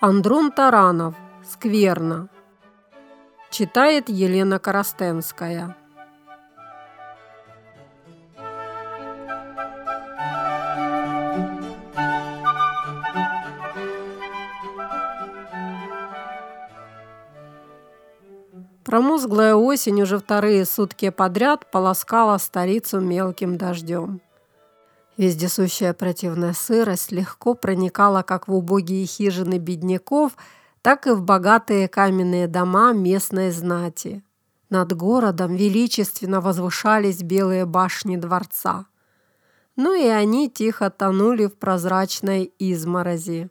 Андрон Таранов. Скверно. Читает Елена Коростенская. Промозглая осень уже вторые сутки подряд полоскала столицу мелким дождем. Вездесущая противная сырость легко проникала как в убогие хижины бедняков, так и в богатые каменные дома местной знати. Над городом величественно возвышались белые башни дворца. Ну и они тихо тонули в прозрачной изморози.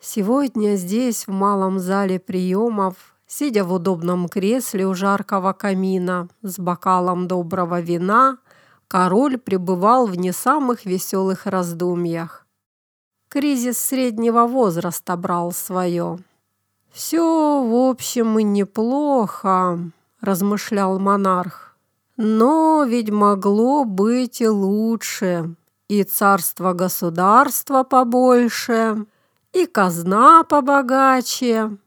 Сегодня здесь, в малом зале приемов, Сидя в удобном кресле у жаркого камина с бокалом доброго вина, король пребывал в не самых веселых раздумьях. Кризис среднего возраста брал свое. «Все, в общем, и неплохо», – размышлял монарх. «Но ведь могло быть и лучше, и царство-государство побольше, и казна побогаче,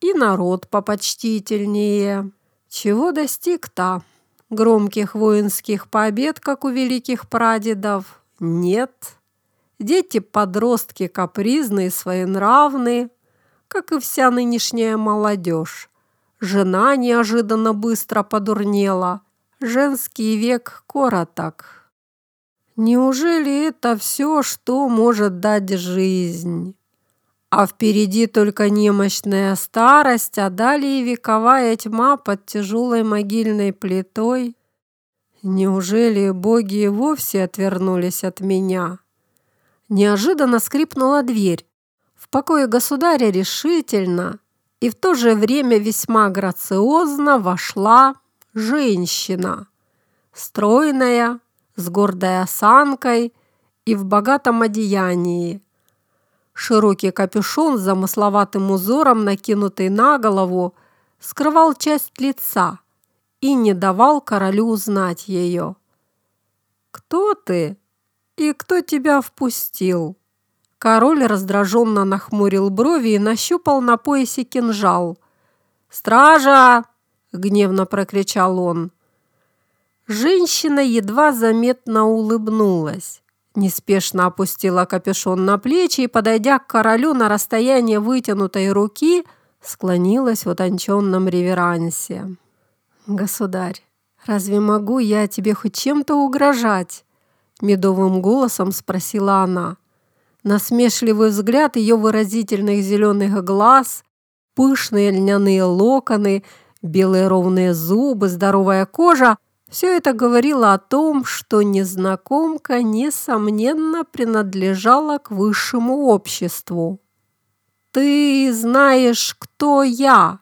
и народ попочтительнее. Чего достиг-то? Громких воинских побед, как у великих прадедов, нет. Дети-подростки капризные, своенравные, как и вся нынешняя молодежь. Жена неожиданно быстро подурнела. Женский век короток. Неужели это все, что может дать жизнь? А впереди только немощная старость, а далее вековая тьма под тяжелой могильной плитой. Неужели боги вовсе отвернулись от меня? Неожиданно скрипнула дверь. В покое государя решительно и в то же время весьма грациозно вошла женщина. Стройная, с гордой осанкой и в богатом одеянии – Широкий капюшон с замысловатым узором, накинутый на голову, скрывал часть лица и не давал королю узнать ее. «Кто ты? И кто тебя впустил?» Король раздраженно нахмурил брови и нащупал на поясе кинжал. «Стража!» — гневно прокричал он. Женщина едва заметно улыбнулась неспешно опустила капюшон на плечи и, подойдя к королю на расстояние вытянутой руки, склонилась в утонченном реверансе. «Государь, разве могу я тебе хоть чем-то угрожать?» Медовым голосом спросила она. Насмешливый взгляд ее выразительных зеленых глаз, пышные льняные локоны, белые ровные зубы, здоровая кожа все это говорило о том, что незнакомка, несомненно, принадлежала к высшему обществу. «Ты знаешь, кто я,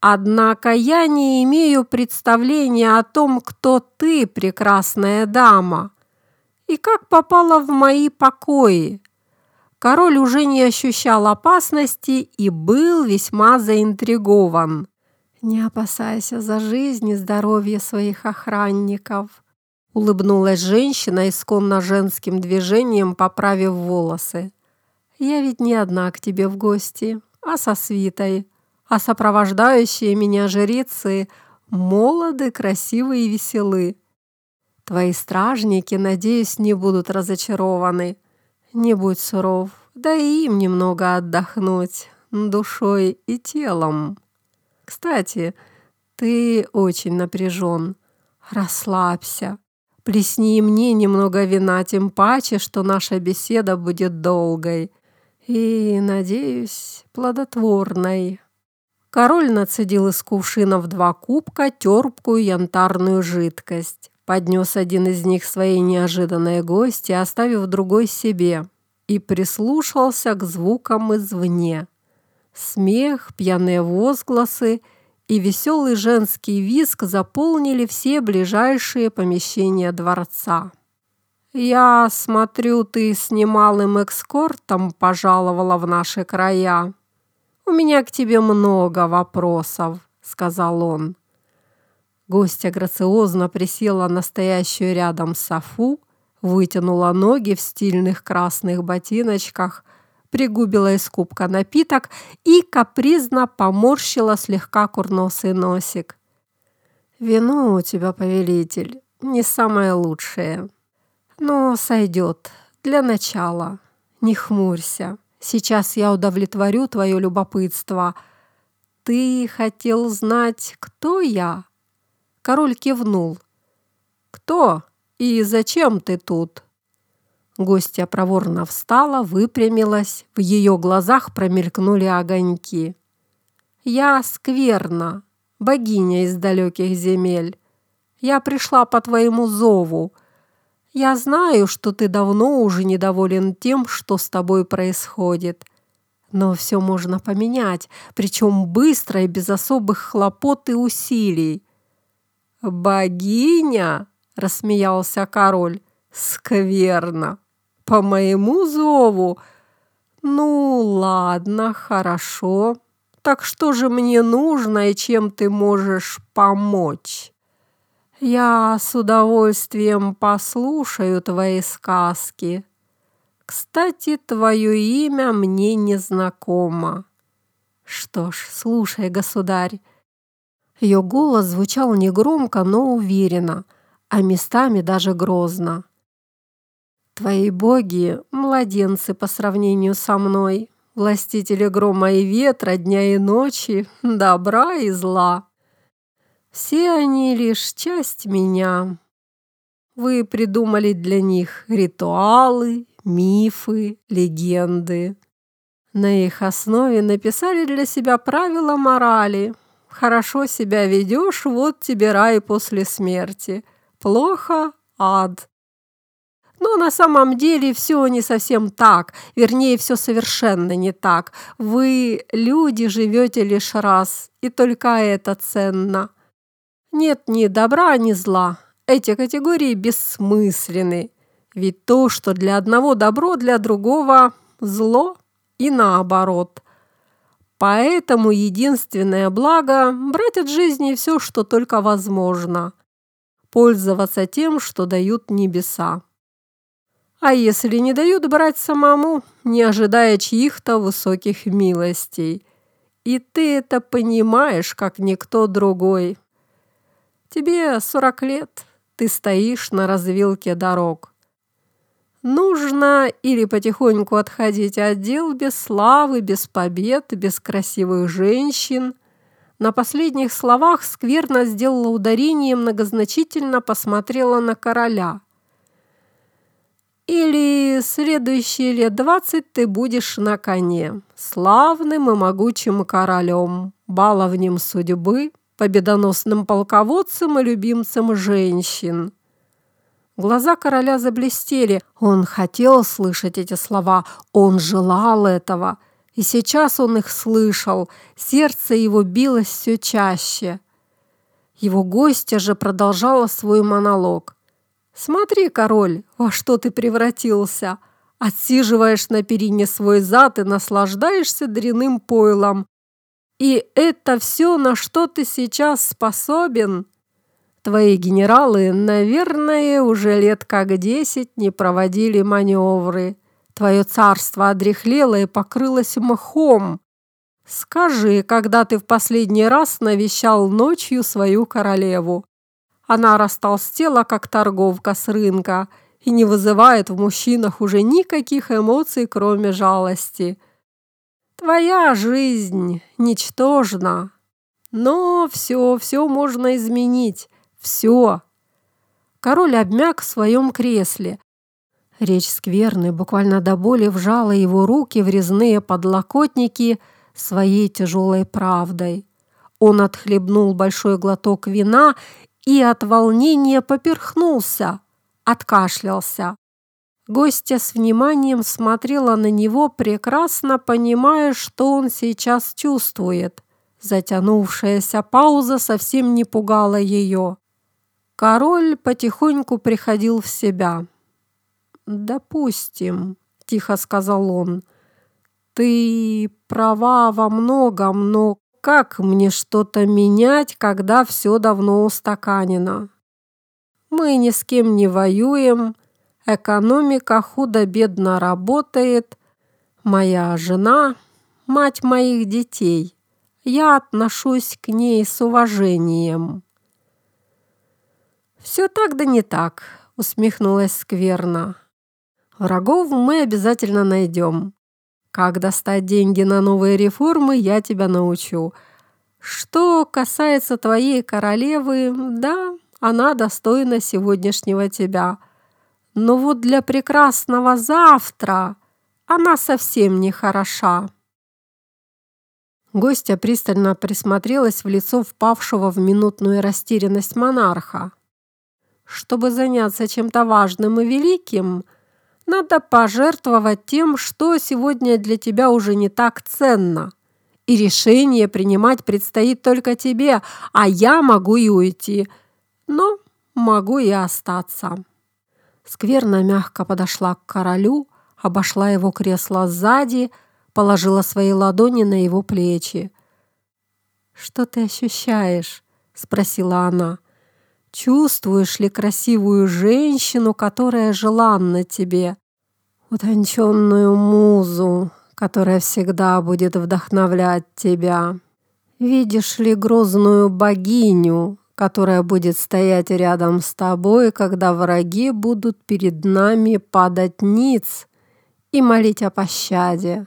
однако я не имею представления о том, кто ты, прекрасная дама, и как попала в мои покои». Король уже не ощущал опасности и был весьма заинтригован. «Не опасайся за жизнь и здоровье своих охранников», улыбнулась женщина, исконно женским движением поправив волосы. «Я ведь не одна к тебе в гости, а со свитой, а сопровождающие меня жрицы молоды, красивы и веселы. Твои стражники, надеюсь, не будут разочарованы. Не будь суров, дай им немного отдохнуть душой и телом». Кстати, ты очень напряжен. Расслабься. Плесни мне немного вина, тем паче, что наша беседа будет долгой и, надеюсь, плодотворной. Король нацедил из кувшина в два кубка терпкую янтарную жидкость. Поднес один из них своей неожиданной гости, оставив другой себе, и прислушался к звукам извне. Смех, пьяные возгласы и веселый женский визг заполнили все ближайшие помещения дворца. «Я смотрю, ты с немалым экскортом пожаловала в наши края. У меня к тебе много вопросов», — сказал он. Гостья грациозно присела на стоящую рядом софу, вытянула ноги в стильных красных ботиночках пригубила из кубка напиток и капризно поморщила слегка курносый носик. «Вино у тебя, повелитель, не самое лучшее. Но сойдет. Для начала. Не хмурься. Сейчас я удовлетворю твое любопытство. Ты хотел знать, кто я?» Король кивнул. «Кто и зачем ты тут?» Гостья проворно встала, выпрямилась, в ее глазах промелькнули огоньки. «Я скверна, богиня из далеких земель. Я пришла по твоему зову. Я знаю, что ты давно уже недоволен тем, что с тобой происходит. Но все можно поменять, причем быстро и без особых хлопот и усилий». «Богиня?» – рассмеялся король. «Скверно!» По моему зову? Ну, ладно, хорошо. Так что же мне нужно и чем ты можешь помочь? Я с удовольствием послушаю твои сказки. Кстати, твое имя мне не знакомо. Что ж, слушай, государь. Ее голос звучал негромко, но уверенно, а местами даже грозно. Твои боги – младенцы по сравнению со мной, властители грома и ветра, дня и ночи, добра и зла. Все они лишь часть меня. Вы придумали для них ритуалы, мифы, легенды. На их основе написали для себя правила морали. Хорошо себя ведешь, вот тебе рай после смерти. Плохо – ад. Но на самом деле все не совсем так, вернее, все совершенно не так. Вы, люди, живете лишь раз, и только это ценно. Нет ни добра, ни зла. Эти категории бессмысленны. Ведь то, что для одного добро, для другого зло и наоборот. Поэтому единственное благо – брать от жизни все, что только возможно. Пользоваться тем, что дают небеса. А если не дают брать самому, не ожидая чьих-то высоких милостей? И ты это понимаешь, как никто другой. Тебе сорок лет, ты стоишь на развилке дорог. Нужно или потихоньку отходить от дел без славы, без побед, без красивых женщин. На последних словах скверно сделала ударение и многозначительно посмотрела на короля – или следующие лет двадцать ты будешь на коне, славным и могучим королем, баловнем судьбы, победоносным полководцем и любимцем женщин. Глаза короля заблестели. Он хотел слышать эти слова, он желал этого. И сейчас он их слышал, сердце его билось все чаще. Его гостья же продолжала свой монолог. «Смотри, король, во что ты превратился! Отсиживаешь на перине свой зад и наслаждаешься дряным пойлом. И это все, на что ты сейчас способен?» Твои генералы, наверное, уже лет как десять не проводили маневры. Твое царство одряхлело и покрылось мхом. Скажи, когда ты в последний раз навещал ночью свою королеву? Она растолстела, как торговка с рынка, и не вызывает в мужчинах уже никаких эмоций, кроме жалости. Твоя жизнь ничтожна. Но все, все можно изменить. Все. Король обмяк в своем кресле. Речь скверной буквально до боли вжала его руки в резные подлокотники своей тяжелой правдой. Он отхлебнул большой глоток вина и от волнения поперхнулся, откашлялся. Гостья с вниманием смотрела на него, прекрасно понимая, что он сейчас чувствует. Затянувшаяся пауза совсем не пугала ее. Король потихоньку приходил в себя. «Допустим», — тихо сказал он, — «ты права во многом, но как мне что-то менять, когда все давно устаканено? Мы ни с кем не воюем, экономика худо-бедно работает, Моя жена – мать моих детей. Я отношусь к ней с уважением». «Все так да не так», – усмехнулась скверно. «Врагов мы обязательно найдем. Как достать деньги на новые реформы, я тебя научу. Что касается твоей королевы, да, она достойна сегодняшнего тебя. Но вот для прекрасного завтра она совсем не хороша». Гостья пристально присмотрелась в лицо впавшего в минутную растерянность монарха. Чтобы заняться чем-то важным и великим, надо пожертвовать тем, что сегодня для тебя уже не так ценно. И решение принимать предстоит только тебе, а я могу и уйти, но могу и остаться. Скверно мягко подошла к королю, обошла его кресло сзади, положила свои ладони на его плечи. «Что ты ощущаешь?» – спросила она. Чувствуешь ли красивую женщину, которая желанна тебе? Утонченную музу, которая всегда будет вдохновлять тебя? Видишь ли грозную богиню, которая будет стоять рядом с тобой, когда враги будут перед нами падать ниц и молить о пощаде?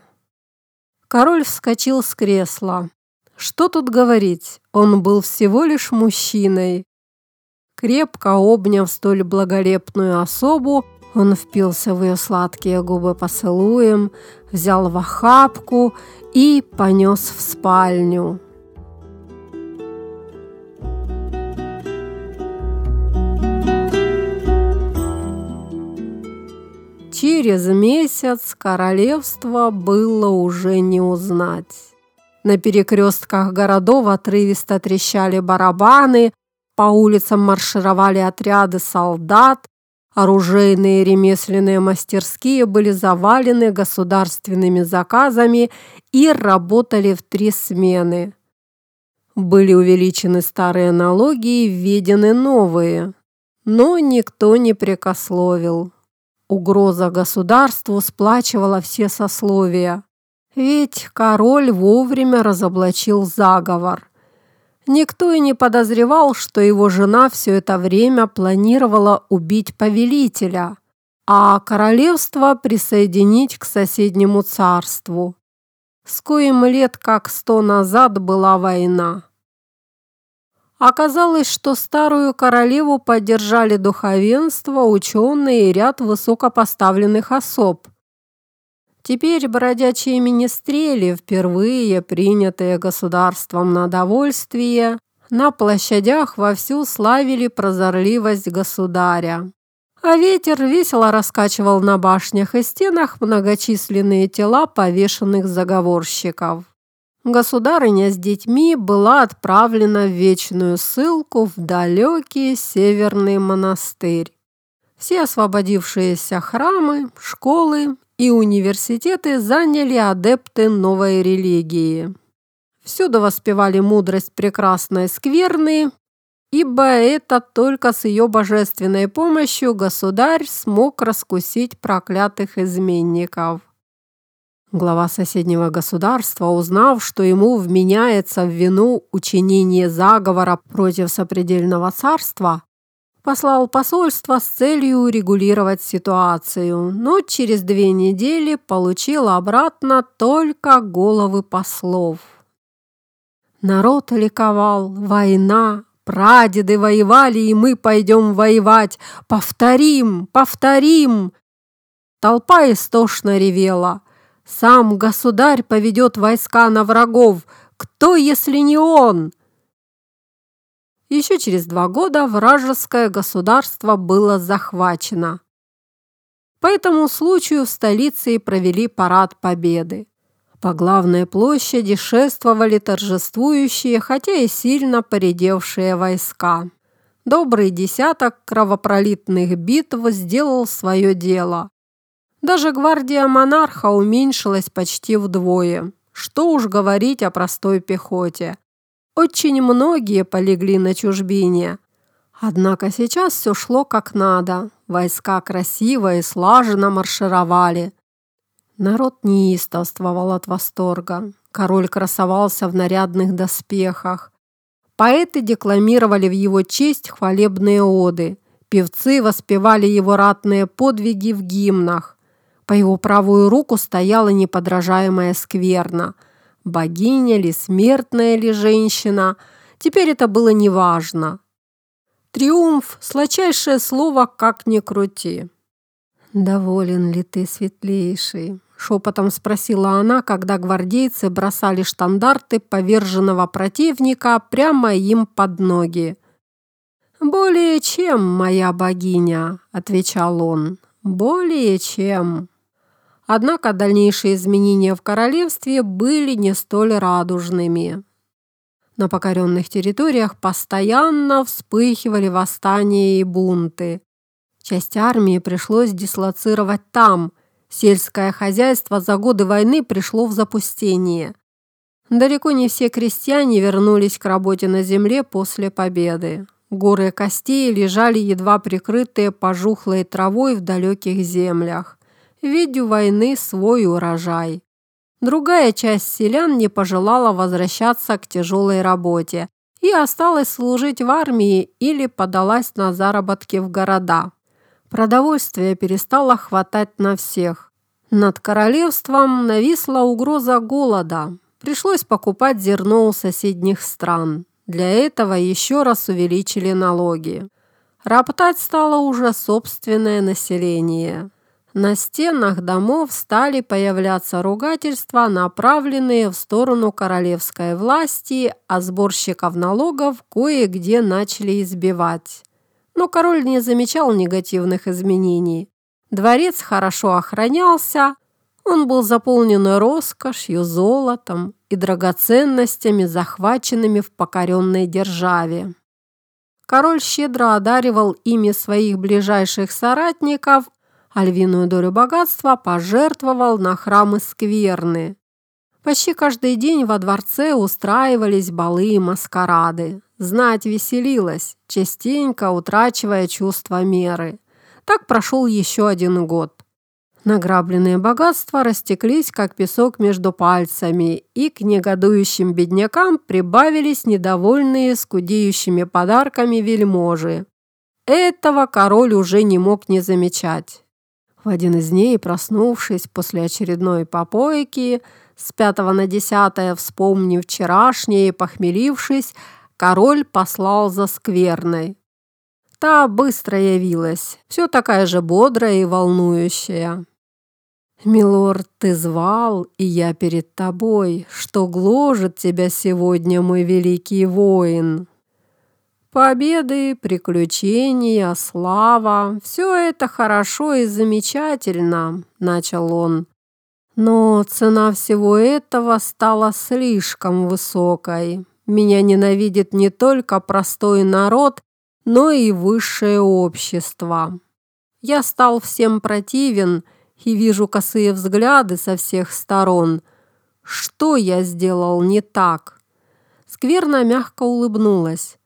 Король вскочил с кресла. Что тут говорить, он был всего лишь мужчиной, Крепко обняв столь благолепную особу, он впился в ее сладкие губы поцелуем, взял в охапку и понес в спальню. Через месяц королевство было уже не узнать. На перекрестках городов отрывисто трещали барабаны, по улицам маршировали отряды солдат, оружейные и ремесленные мастерские были завалены государственными заказами и работали в три смены. Были увеличены старые налоги и введены новые, но никто не прикословил. Угроза государству сплачивала все сословия, ведь король вовремя разоблачил заговор – Никто и не подозревал, что его жена все это время планировала убить повелителя, а королевство присоединить к соседнему царству, с коим лет как сто назад была война. Оказалось, что старую королеву поддержали духовенство, ученые и ряд высокопоставленных особ – Теперь бродячие министрели, впервые принятые государством на довольствие, на площадях вовсю славили прозорливость государя. А ветер весело раскачивал на башнях и стенах многочисленные тела повешенных заговорщиков. Государыня с детьми была отправлена в вечную ссылку в далекий северный монастырь. Все освободившиеся храмы, школы и университеты заняли адепты новой религии. Всюду воспевали мудрость прекрасной скверны, ибо это только с ее божественной помощью государь смог раскусить проклятых изменников. Глава соседнего государства, узнав, что ему вменяется в вину учинение заговора против сопредельного царства, послал посольство с целью урегулировать ситуацию, но через две недели получил обратно только головы послов. Народ ликовал, война, прадеды воевали, и мы пойдем воевать, повторим, повторим. Толпа истошно ревела. Сам государь поведет войска на врагов. Кто, если не он? Еще через два года вражеское государство было захвачено. По этому случаю в столице и провели парад победы. По главной площади шествовали торжествующие, хотя и сильно поредевшие войска. Добрый десяток кровопролитных битв сделал свое дело. Даже гвардия монарха уменьшилась почти вдвое. Что уж говорить о простой пехоте. Очень многие полегли на чужбине. Однако сейчас все шло как надо. Войска красиво и слаженно маршировали. Народ неистовствовал от восторга. Король красовался в нарядных доспехах. Поэты декламировали в его честь хвалебные оды. Певцы воспевали его ратные подвиги в гимнах. По его правую руку стояла неподражаемая скверна. Богиня ли, смертная ли женщина, теперь это было неважно. Триумф – сладчайшее слово, как ни крути. «Доволен ли ты, светлейший?» – шепотом спросила она, когда гвардейцы бросали штандарты поверженного противника прямо им под ноги. «Более чем, моя богиня», – отвечал он, – «более чем». Однако дальнейшие изменения в королевстве были не столь радужными. На покоренных территориях постоянно вспыхивали восстания и бунты. Часть армии пришлось дислоцировать там. Сельское хозяйство за годы войны пришло в запустение. Далеко не все крестьяне вернулись к работе на земле после победы. Горы костей лежали едва прикрытые пожухлой травой в далеких землях. Ведь войны свой урожай. Другая часть селян не пожелала возвращаться к тяжелой работе и осталась служить в армии или подалась на заработки в города. Продовольствия перестало хватать на всех. Над королевством нависла угроза голода. Пришлось покупать зерно у соседних стран. Для этого еще раз увеличили налоги. Роптать стало уже собственное население. На стенах домов стали появляться ругательства, направленные в сторону королевской власти, а сборщиков налогов кое-где начали избивать. Но король не замечал негативных изменений. Дворец хорошо охранялся, он был заполнен роскошью, золотом и драгоценностями, захваченными в покоренной державе. Король щедро одаривал ими своих ближайших соратников, а львиную долю богатства пожертвовал на храмы скверны. Почти каждый день во дворце устраивались балы и маскарады. Знать веселилась, частенько утрачивая чувство меры. Так прошел еще один год. Награбленные богатства растеклись, как песок между пальцами, и к негодующим беднякам прибавились недовольные скудеющими подарками вельможи. Этого король уже не мог не замечать. В один из дней, проснувшись после очередной попойки, с пятого на десятое вспомнив вчерашнее и похмелившись, король послал за скверной. Та быстро явилась, все такая же бодрая и волнующая. «Милорд, ты звал, и я перед тобой. Что гложет тебя сегодня, мой великий воин?» Победы, приключения, слава – все это хорошо и замечательно, начал он. Но цена всего этого стала слишком высокой. Меня ненавидит не только простой народ, но и высшее общество. Я стал всем противен и вижу косые взгляды со всех сторон. Что я сделал не так? Скверно мягко улыбнулась.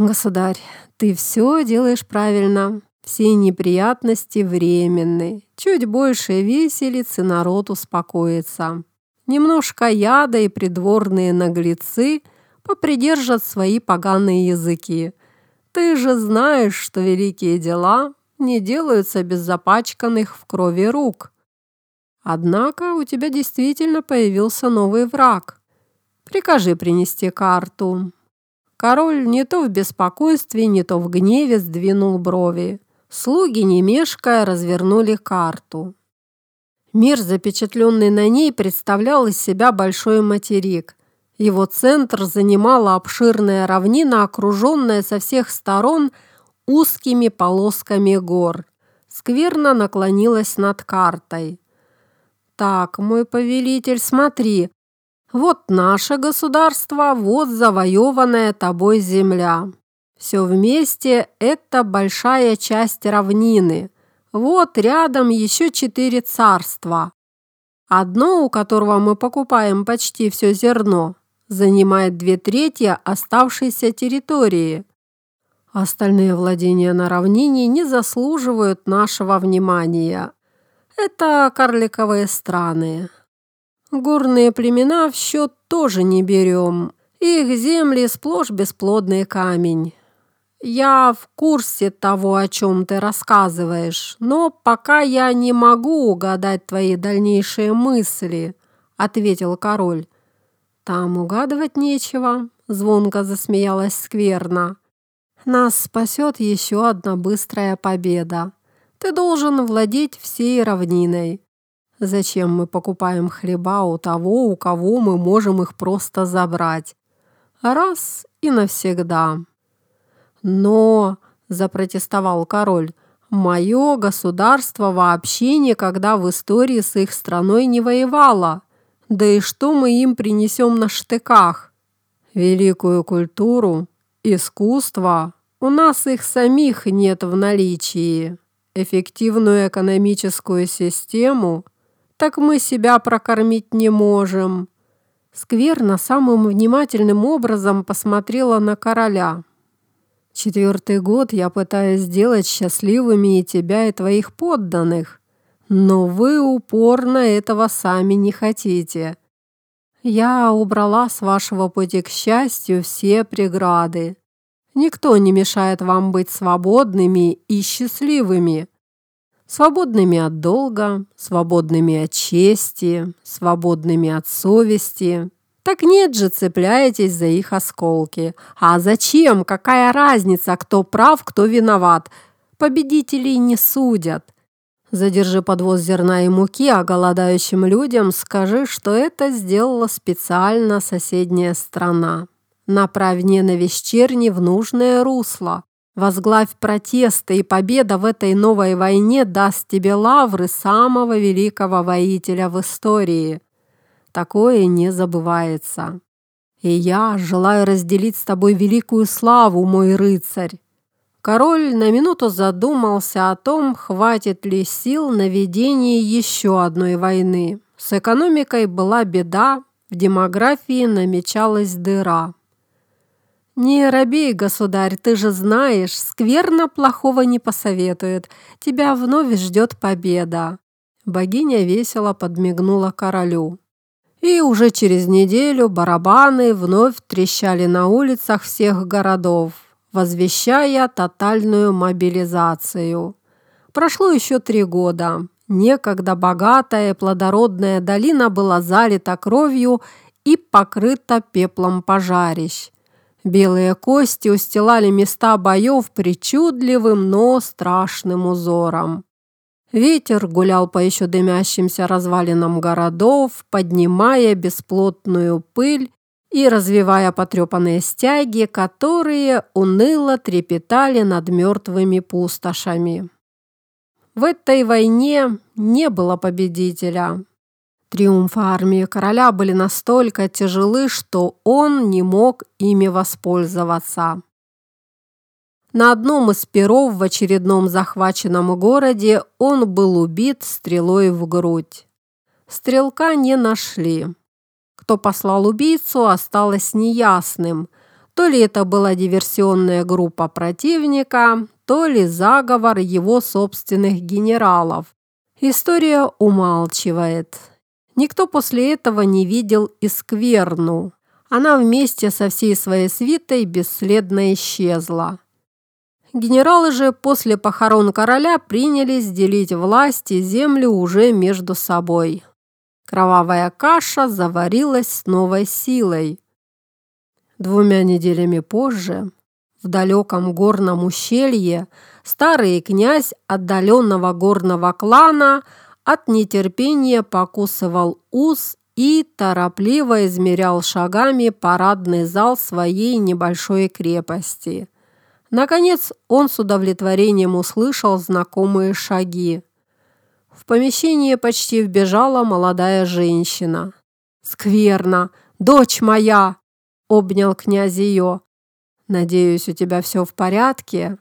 «Государь, ты все делаешь правильно. Все неприятности временны. Чуть больше веселицы народ успокоится. Немножко яда и придворные наглецы попридержат свои поганые языки. Ты же знаешь, что великие дела не делаются без запачканных в крови рук. Однако у тебя действительно появился новый враг. Прикажи принести карту». Король не то в беспокойстве, не то в гневе сдвинул брови. Слуги, не мешкая, развернули карту. Мир, запечатленный на ней, представлял из себя большой материк. Его центр занимала обширная равнина, окруженная со всех сторон узкими полосками гор. Скверно наклонилась над картой. «Так, мой повелитель, смотри, вот наше государство, вот завоеванная тобой земля. Все вместе – это большая часть равнины. Вот рядом еще четыре царства. Одно, у которого мы покупаем почти все зерно, занимает две трети оставшейся территории. Остальные владения на равнине не заслуживают нашего внимания. Это карликовые страны. Горные племена в счет тоже не берем. Их земли сплошь бесплодный камень. Я в курсе того, о чем ты рассказываешь, но пока я не могу угадать твои дальнейшие мысли, ответил король. Там угадывать нечего, звонко засмеялась скверно. Нас спасет еще одна быстрая победа. Ты должен владеть всей равниной. Зачем мы покупаем хлеба у того, у кого мы можем их просто забрать? Раз и навсегда. Но, запротестовал король, мое государство вообще никогда в истории с их страной не воевало. Да и что мы им принесем на штыках? Великую культуру, искусство. У нас их самих нет в наличии. Эффективную экономическую систему, так мы себя прокормить не можем. Скверно самым внимательным образом посмотрела на короля. Четвертый год я пытаюсь сделать счастливыми и тебя, и твоих подданных, но вы упорно этого сами не хотите. Я убрала с вашего пути к счастью все преграды. Никто не мешает вам быть свободными и счастливыми. Свободными от долга, свободными от чести, свободными от совести, так нет же, цепляетесь за их осколки. А зачем? Какая разница, кто прав, кто виноват? Победителей не судят. Задержи подвоз зерна и муки, а голодающим людям скажи, что это сделала специально соседняя страна. Направь ненависть черни в нужное русло. Возглавь протесты, и победа в этой новой войне даст тебе лавры самого великого воителя в истории. Такое не забывается. И я желаю разделить с тобой великую славу, мой рыцарь. Король на минуту задумался о том, хватит ли сил на ведение еще одной войны. С экономикой была беда, в демографии намечалась дыра. «Не робей, государь, ты же знаешь, скверно плохого не посоветует. Тебя вновь ждет победа». Богиня весело подмигнула королю. И уже через неделю барабаны вновь трещали на улицах всех городов, возвещая тотальную мобилизацию. Прошло еще три года. Некогда богатая плодородная долина была залита кровью и покрыта пеплом пожарищ. Белые кости устилали места боев причудливым, но страшным узором. Ветер гулял по еще дымящимся развалинам городов, поднимая бесплотную пыль и развивая потрепанные стяги, которые уныло трепетали над мертвыми пустошами. В этой войне не было победителя. Триумфы армии короля были настолько тяжелы, что он не мог ими воспользоваться. На одном из перов в очередном захваченном городе он был убит стрелой в грудь. Стрелка не нашли. Кто послал убийцу, осталось неясным. То ли это была диверсионная группа противника, то ли заговор его собственных генералов. История умалчивает. Никто после этого не видел Искверну. Она вместе со всей своей свитой бесследно исчезла. Генералы же после похорон короля принялись делить власть и землю уже между собой. Кровавая каша заварилась с новой силой. Двумя неделями позже, в далеком горном ущелье, старый князь отдаленного горного клана от нетерпения покусывал ус и торопливо измерял шагами парадный зал своей небольшой крепости – Наконец он с удовлетворением услышал знакомые шаги. В помещение почти вбежала молодая женщина. «Скверно! Дочь моя!» – обнял князь ее. «Надеюсь, у тебя все в порядке?»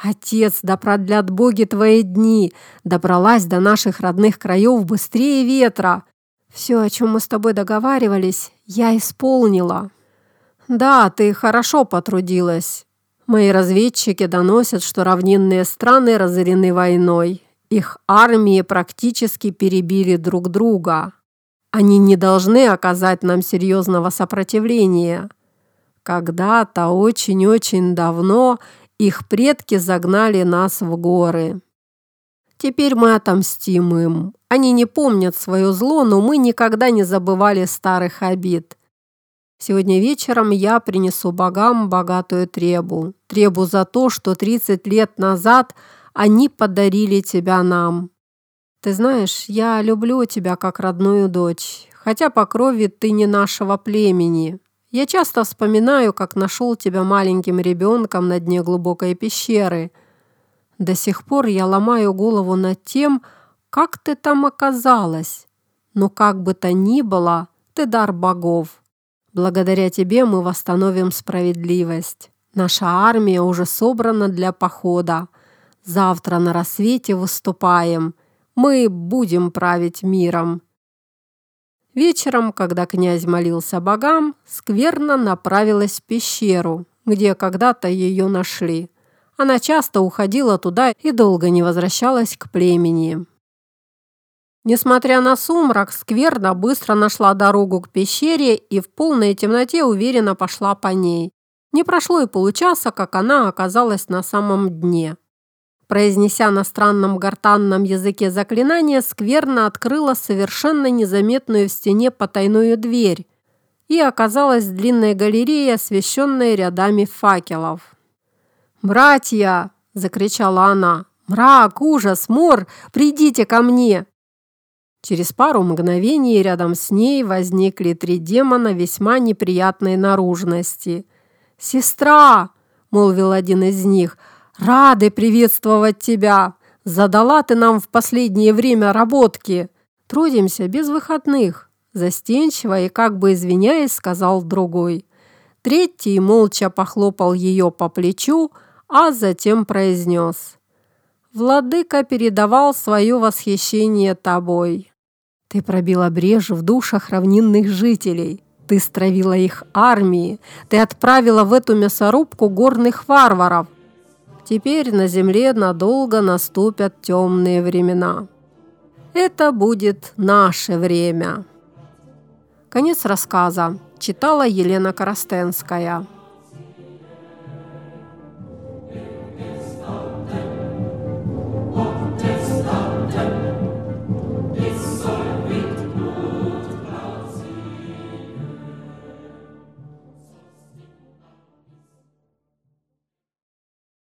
«Отец, да продлят боги твои дни! Добралась до наших родных краев быстрее ветра! Все, о чем мы с тобой договаривались, я исполнила!» «Да, ты хорошо потрудилась. Мои разведчики доносят, что равнинные страны разорены войной, Их армии практически перебили друг друга. Они не должны оказать нам серьезного сопротивления. Когда-то очень-очень давно их предки загнали нас в горы. Теперь мы отомстим им. Они не помнят свое зло, но мы никогда не забывали старых обид. Сегодня вечером я принесу богам богатую требу. Требу за то, что 30 лет назад они подарили тебя нам. Ты знаешь, я люблю тебя как родную дочь, хотя по крови ты не нашего племени. Я часто вспоминаю, как нашел тебя маленьким ребенком на дне глубокой пещеры. До сих пор я ломаю голову над тем, как ты там оказалась. Но как бы то ни было, ты дар богов. Благодаря тебе мы восстановим справедливость. Наша армия уже собрана для похода. Завтра на рассвете выступаем. Мы будем править миром. Вечером, когда князь молился богам, скверно направилась в пещеру, где когда-то ее нашли. Она часто уходила туда и долго не возвращалась к племени. Несмотря на сумрак, скверна быстро нашла дорогу к пещере и в полной темноте уверенно пошла по ней. Не прошло и получаса, как она оказалась на самом дне. Произнеся на странном гортанном языке заклинание, скверно открыла совершенно незаметную в стене потайную дверь и оказалась в длинной галерее, освещенной рядами факелов. «Братья!» – закричала она. «Мрак, ужас, мор! Придите ко мне!» Через пару мгновений рядом с ней возникли три демона весьма неприятной наружности. «Сестра!» – молвил один из них. «Рады приветствовать тебя! Задала ты нам в последнее время работки. Трудимся без выходных!» Застенчиво и как бы извиняясь, сказал другой. Третий молча похлопал ее по плечу, а затем произнес. «Владыка передавал свое восхищение тобой. Ты пробила брешь в душах равнинных жителей. Ты стравила их армии. Ты отправила в эту мясорубку горных варваров. Теперь на земле надолго наступят темные времена. Это будет наше время. Конец рассказа. Читала Елена Коростенская.